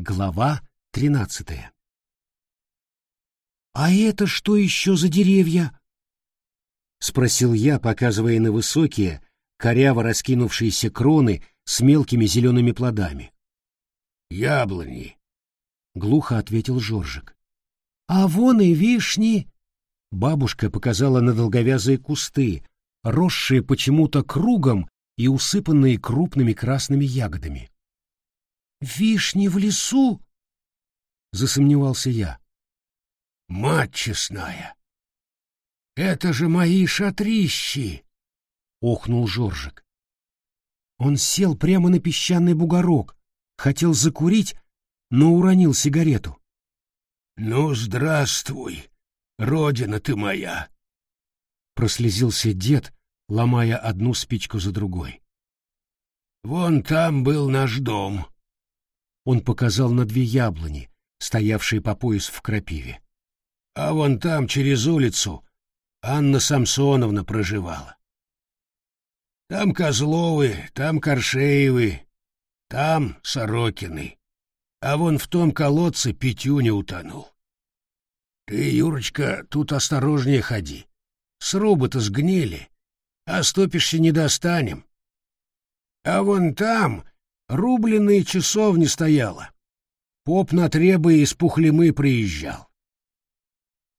Глава тринадцатая «А это что еще за деревья?» — спросил я, показывая на высокие, коряво раскинувшиеся кроны с мелкими зелеными плодами. «Яблони», — глухо ответил Жоржик. «А вон и вишни!» Бабушка показала на долговязые кусты, росшие почему-то кругом и усыпанные крупными красными ягодами. «Вишни в лесу?» — засомневался я. «Мать честная! Это же мои шатрищи!» — охнул Жоржик. Он сел прямо на песчаный бугорок, хотел закурить, но уронил сигарету. «Ну, здравствуй, родина ты моя!» Прослезился дед, ломая одну спичку за другой. «Вон там был наш дом». Он показал на две яблони, стоявшие по пояс в крапиве. «А вон там, через улицу, Анна Самсоновна проживала. Там Козловы, там Коршеевы, там Сорокины, а вон в том колодце Петюня утонул. Ты, Юрочка, тут осторожнее ходи. Срубы-то сгнили, а стопишься не достанем. А вон там рубленые часовни стояла. Поп на требы из Пухлемы приезжал.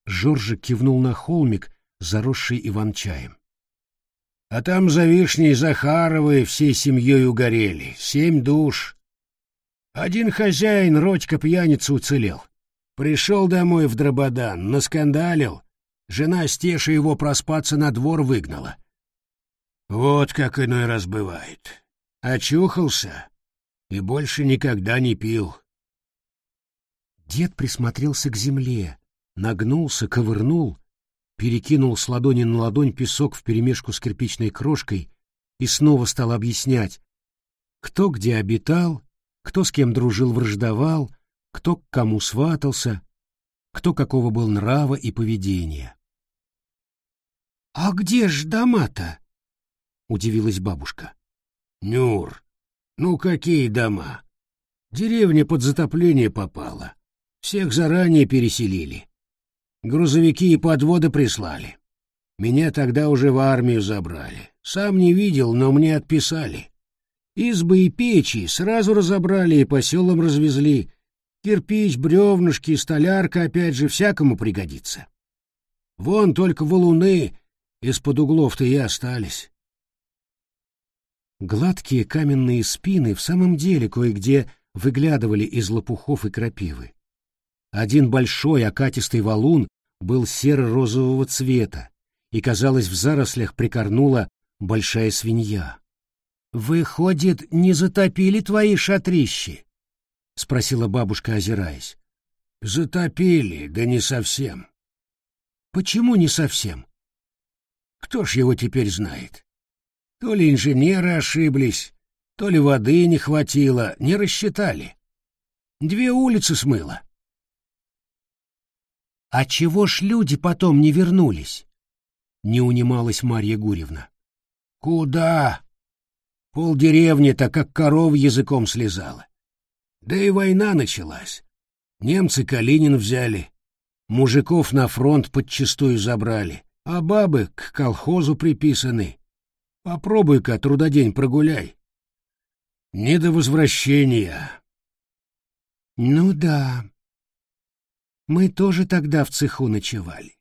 Жоржик кивнул на холмик, заросший иван-чаем. А там за вишней Захаровой всей семьей угорели, семь душ. Один хозяин, Родька пьяница, уцелел. Пришел домой в Дрободан, наскандалил. Жена Стеша его проспаться на двор выгнала. Вот как иной раз бывает. Очухался и больше никогда не пил. Дед присмотрелся к земле, нагнулся, ковырнул перекинул с ладони на ладонь песок вперемешку с кирпичной крошкой и снова стал объяснять, кто где обитал, кто с кем дружил-враждовал, кто к кому сватался, кто какого был нрава и поведения. — А где ж дома-то? — удивилась бабушка. — Нюр, ну какие дома? Деревня под затопление попала. Всех заранее переселили. Грузовики и подводы прислали. Меня тогда уже в армию забрали. Сам не видел, но мне отписали. Избы и печи сразу разобрали и по селам развезли. Кирпич, бревнышки, столярка опять же всякому пригодится. Вон только валуны из-под углов-то и остались. Гладкие каменные спины в самом деле кое-где выглядывали из лопухов и крапивы. Один большой окатистый валун был серо-розового цвета, и, казалось, в зарослях прикорнула большая свинья. «Выходит, не затопили твои шатрищи?» — спросила бабушка, озираясь. «Затопили, да не совсем». «Почему не совсем?» «Кто ж его теперь знает? То ли инженеры ошиблись, то ли воды не хватило, не рассчитали. Две улицы смыло. А чего ж люди потом не вернулись? Не унималась Марья Гурьевна. Куда? Пол деревни-то как коров языком слезала. Да и война началась. Немцы Калинин взяли. Мужиков на фронт подчистую забрали, а бабы к колхозу приписаны. Попробуй-ка трудодень прогуляй. Не до возвращения. Ну да, мы тоже тогда в цеху ночевали.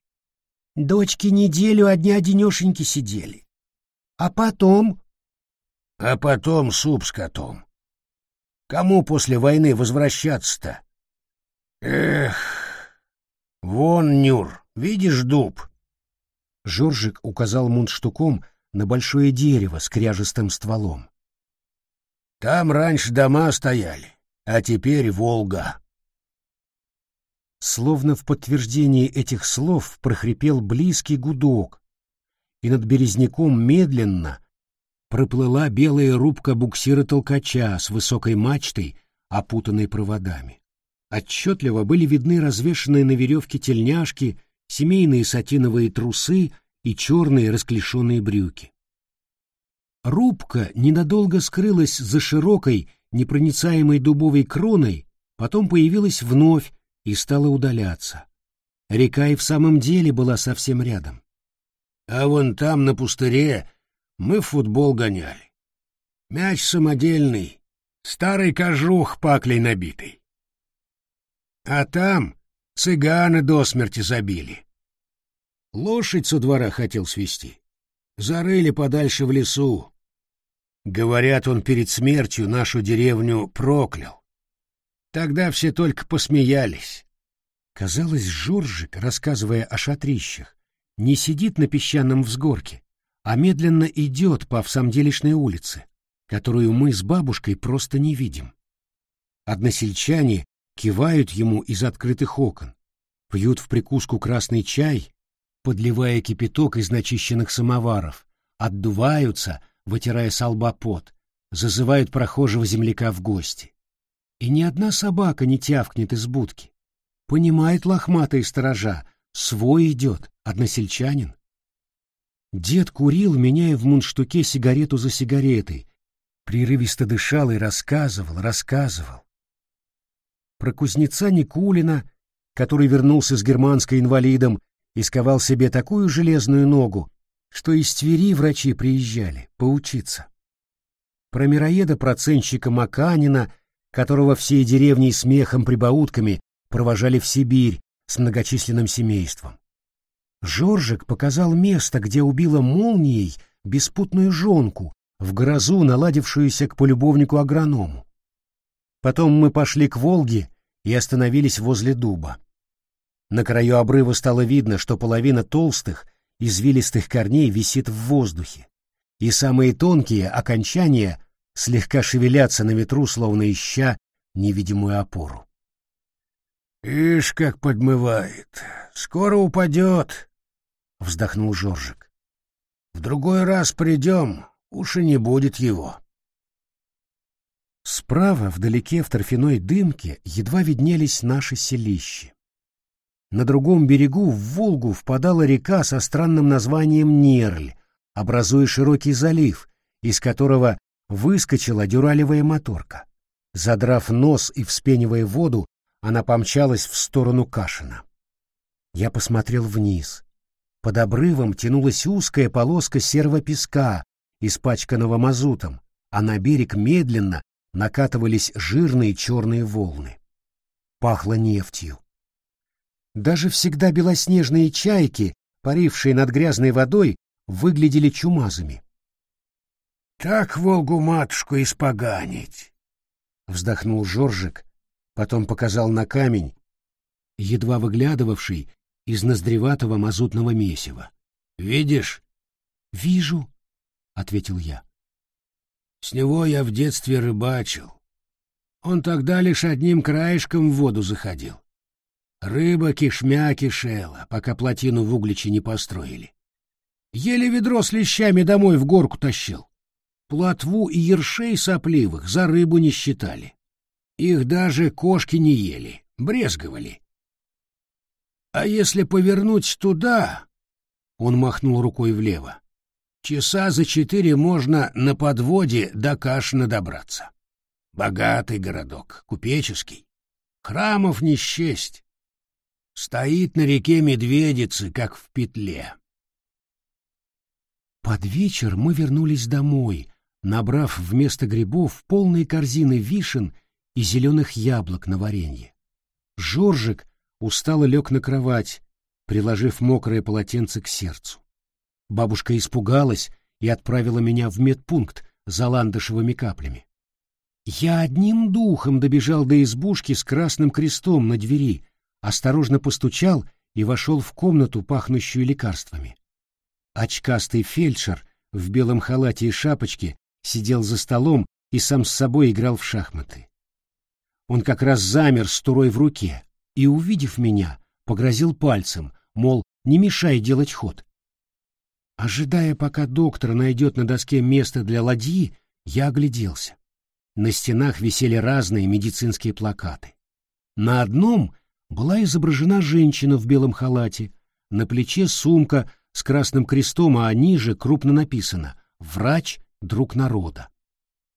Дочки неделю одни-одинешеньки сидели. А потом... А потом суп с котом. Кому после войны возвращаться-то? Эх, вон, Нюр, видишь дуб? Жоржик указал мундштуком на большое дерево с кряжестым стволом. Там раньше дома стояли, а теперь Волга. Словно в подтверждение этих слов прохрипел близкий гудок, и над березняком медленно проплыла белая рубка буксира-толкача с высокой мачтой, опутанной проводами. Отчетливо были видны развешанные на веревке тельняшки, семейные сатиновые трусы и черные расклешенные брюки. Рубка ненадолго скрылась за широкой, непроницаемой дубовой кроной, потом появилась вновь и стала удаляться. Река и в самом деле была совсем рядом. А вон там, на пустыре, мы в футбол гоняли. Мяч самодельный, старый кожух паклей набитый. А там цыганы до смерти забили. Лошадь со двора хотел свести. Зарыли подальше в лесу. Говорят, он перед смертью нашу деревню проклял. Тогда все только посмеялись. Казалось, Жоржик, рассказывая о шатрищах, не сидит на песчаном взгорке, а медленно идет по Всамделишной улице, которую мы с бабушкой просто не видим. Односельчане кивают ему из открытых окон, пьют в прикуску красный чай, подливая кипяток из начищенных самоваров, отдуваются, вытирая с лба пот, зазывают прохожего земляка в гости. И ни одна собака не тявкнет из будки. Понимает лохматые сторожа, свой идет, односельчанин. Дед курил, меняя в мундштуке сигарету за сигаретой, прерывисто дышал и рассказывал, рассказывал. Про кузнеца Никулина, который вернулся с германской инвалидом и сковал себе такую железную ногу, что из Твери врачи приезжали поучиться. Про мироеда-процентщика Маканина, которого все деревни смехом-прибаутками провожали в Сибирь с многочисленным семейством. Жоржик показал место, где убила молнией беспутную жонку, в грозу наладившуюся к полюбовнику-агроному. Потом мы пошли к Волге и остановились возле дуба. На краю обрыва стало видно, что половина толстых, извилистых корней висит в воздухе, и самые тонкие окончания слегка шевелятся на ветру, словно ища невидимую опору. «Ишь, как подмывает! Скоро упадет!» — вздохнул Жоржик. «В другой раз придем, уж и не будет его». Справа, вдалеке в торфяной дымке, едва виднелись наши селища. На другом берегу в Волгу впадала река со странным названием Нерль, образуя широкий залив, из которого выскочила дюралевая моторка. Задрав нос и вспенивая воду, она помчалась в сторону Кашина. Я посмотрел вниз. Под обрывом тянулась узкая полоска серого песка, испачканного мазутом, а на берег медленно накатывались жирные черные волны. Пахло нефтью. Даже всегда белоснежные чайки, парившие над грязной водой, выглядели чумазами. «Так Волгу-матушку испоганить!» — вздохнул Жоржик, потом показал на камень, едва выглядывавший из ноздреватого мазутного месива. «Видишь?» «Вижу», — ответил я. «С него я в детстве рыбачил. Он тогда лишь одним краешком в воду заходил. Рыба кишмя кишела, пока плотину в Угличе не построили. Еле ведро с лещами домой в горку тащил. Плотву и ершей сопливых за рыбу не считали. Их даже кошки не ели, брезговали. А если повернуть туда, он махнул рукой влево, часа за четыре можно на подводе до Кашина добраться. Богатый городок, купеческий. Храмов не счесть. Стоит на реке Медведицы, как в петле. Под вечер мы вернулись домой, набрав вместо грибов полные корзины вишен и зеленых яблок на варенье. Жоржик устало лег на кровать, приложив мокрое полотенце к сердцу. Бабушка испугалась и отправила меня в медпункт за ландышевыми каплями. Я одним духом добежал до избушки с красным крестом на двери, осторожно постучал и вошел в комнату, пахнущую лекарствами. Очкастый фельдшер в белом халате и шапочке сидел за столом и сам с собой играл в шахматы. Он как раз замер с турой в руке и, увидев меня, погрозил пальцем, мол, не мешай делать ход. Ожидая, пока доктор найдет на доске место для ладьи, я огляделся. На стенах висели разные медицинские плакаты. На одном была изображена женщина в белом халате, на плече сумка с красным крестом, а ниже крупно написано «Врач, друг народа».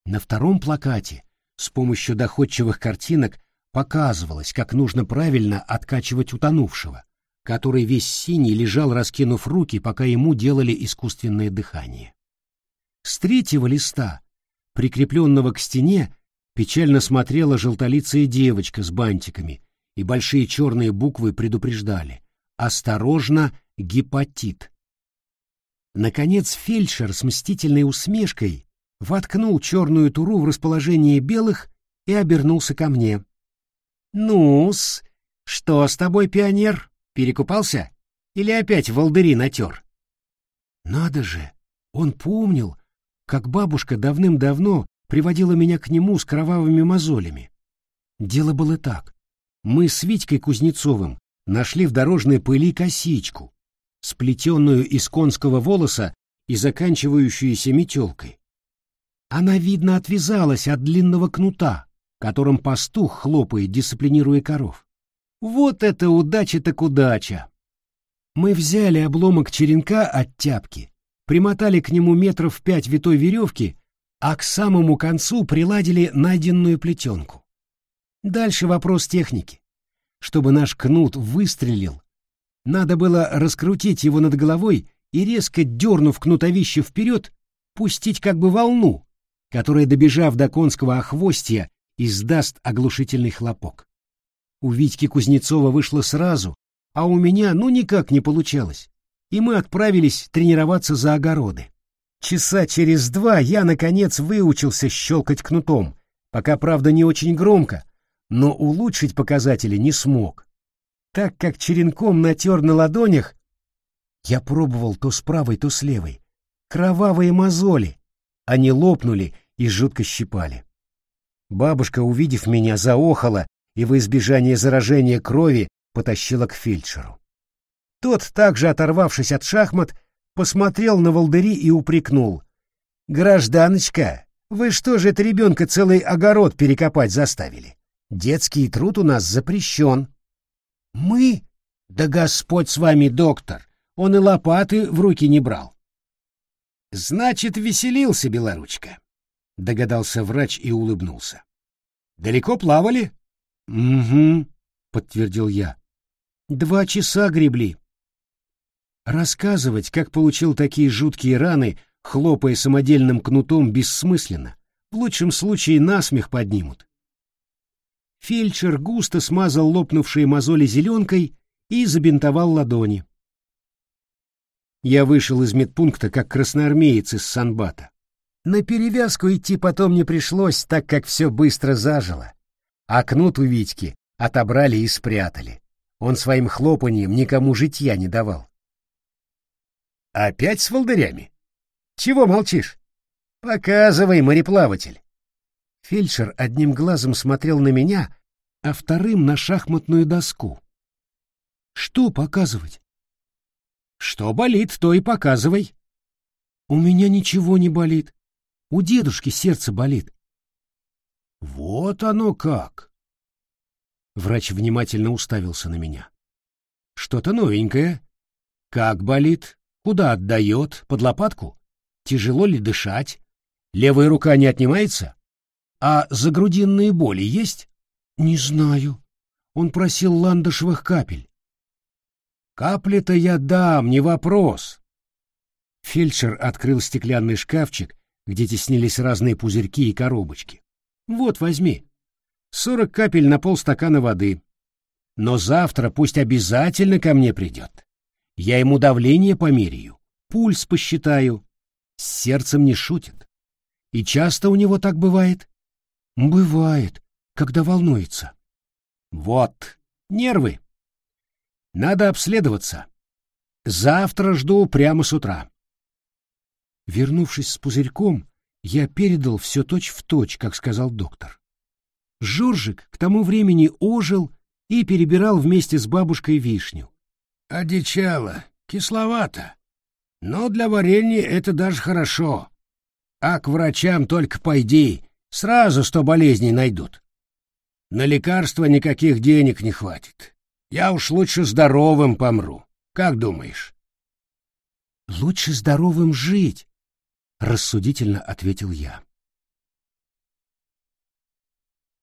На втором плакате с помощью доходчивых картинок показывалось, как нужно правильно откачивать утонувшего, который весь синий лежал, раскинув руки, пока ему делали искусственное дыхание. С третьего листа, прикрепленного к стене, печально смотрела желтолицая девочка с бантиками, и большие черные буквы предупреждали «Осторожно, гепатит». Наконец фельдшер с мстительной усмешкой воткнул черную туру в расположение белых и обернулся ко мне. «Ну-с, что с тобой, пионер? Перекупался? Или опять волдыри натер?» Надо же, он помнил, как бабушка давным-давно приводила меня к нему с кровавыми мозолями. Дело было так. Мы с Витькой Кузнецовым нашли в дорожной пыли косичку, сплетенную из конского волоса и заканчивающуюся метелкой. Она, видно, отвязалась от длинного кнута, которым пастух хлопает, дисциплинируя коров. Вот это удача так удача! Мы взяли обломок черенка от тяпки, примотали к нему метров пять витой веревки, а к самому концу приладили найденную плетенку. Дальше вопрос техники. Чтобы наш кнут выстрелил, надо было раскрутить его над головой и, резко дернув кнутовище вперед, пустить как бы волну, которая, добежав до конского охвостья, издаст оглушительный хлопок. У Витьки Кузнецова вышло сразу, а у меня ну никак не получалось, и мы отправились тренироваться за огороды. Часа через два я, наконец, выучился щелкать кнутом, пока, правда, не очень громко, но улучшить показатели не смог. Так как черенком натер на ладонях, я пробовал то с правой, то с левой. Кровавые мозоли. Они лопнули и жутко щипали. Бабушка, увидев меня, заохала и во избежание заражения крови потащила к фельдшеру. Тот, также оторвавшись от шахмат, посмотрел на волдыри и упрекнул. «Гражданочка, вы что же это ребенка целый огород перекопать заставили? Детский труд у нас запрещен». «Мы? Да Господь с вами, доктор! Он и лопаты в руки не брал». «Значит, веселился белоручка», — догадался врач и улыбнулся. «Далеко плавали?» «Угу», — подтвердил я. «Два часа гребли». Рассказывать, как получил такие жуткие раны, хлопая самодельным кнутом, бессмысленно. В лучшем случае насмех поднимут. Фельдшер густо смазал лопнувшие мозоли зеленкой и забинтовал ладони. Я вышел из медпункта как красноармеец из Санбата. На перевязку идти потом не пришлось, так как все быстро зажило. А кнут у Витьки отобрали и спрятали. Он своим хлопаньем никому житья не давал. «Опять с волдырями? Чего молчишь? Показывай, мореплаватель!» Фельдшер одним глазом смотрел на меня, а вторым на шахматную доску. «Что показывать?» «Что болит, то и показывай». «У меня ничего не болит. У дедушки сердце болит». «Вот оно как!» Врач внимательно уставился на меня. «Что-то новенькое. Как болит? Куда отдает? Под лопатку? Тяжело ли дышать? Левая рука не отнимается?» А загрудинные боли есть? Не знаю. Он просил ландышевых капель. Капли-то я дам, не вопрос. Фельдшер открыл стеклянный шкафчик, где теснились разные пузырьки и коробочки. Вот, возьми. Сорок капель на полстакана воды. Но завтра пусть обязательно ко мне придет. Я ему давление померяю, пульс посчитаю. С сердцем не шутит. И часто у него так бывает? Бывает, когда волнуется. Вот, нервы. Надо обследоваться. Завтра жду прямо с утра. Вернувшись с пузырьком, я передал все точь-в-точь, как сказал доктор. Жоржик к тому времени ожил и перебирал вместе с бабушкой вишню. Одичало, кисловато. Но для варенья это даже хорошо. А к врачам только пойди, Сразу сто болезней найдут. На лекарства никаких денег не хватит. Я уж лучше здоровым помру. Как думаешь? Лучше здоровым жить, рассудительно ответил я.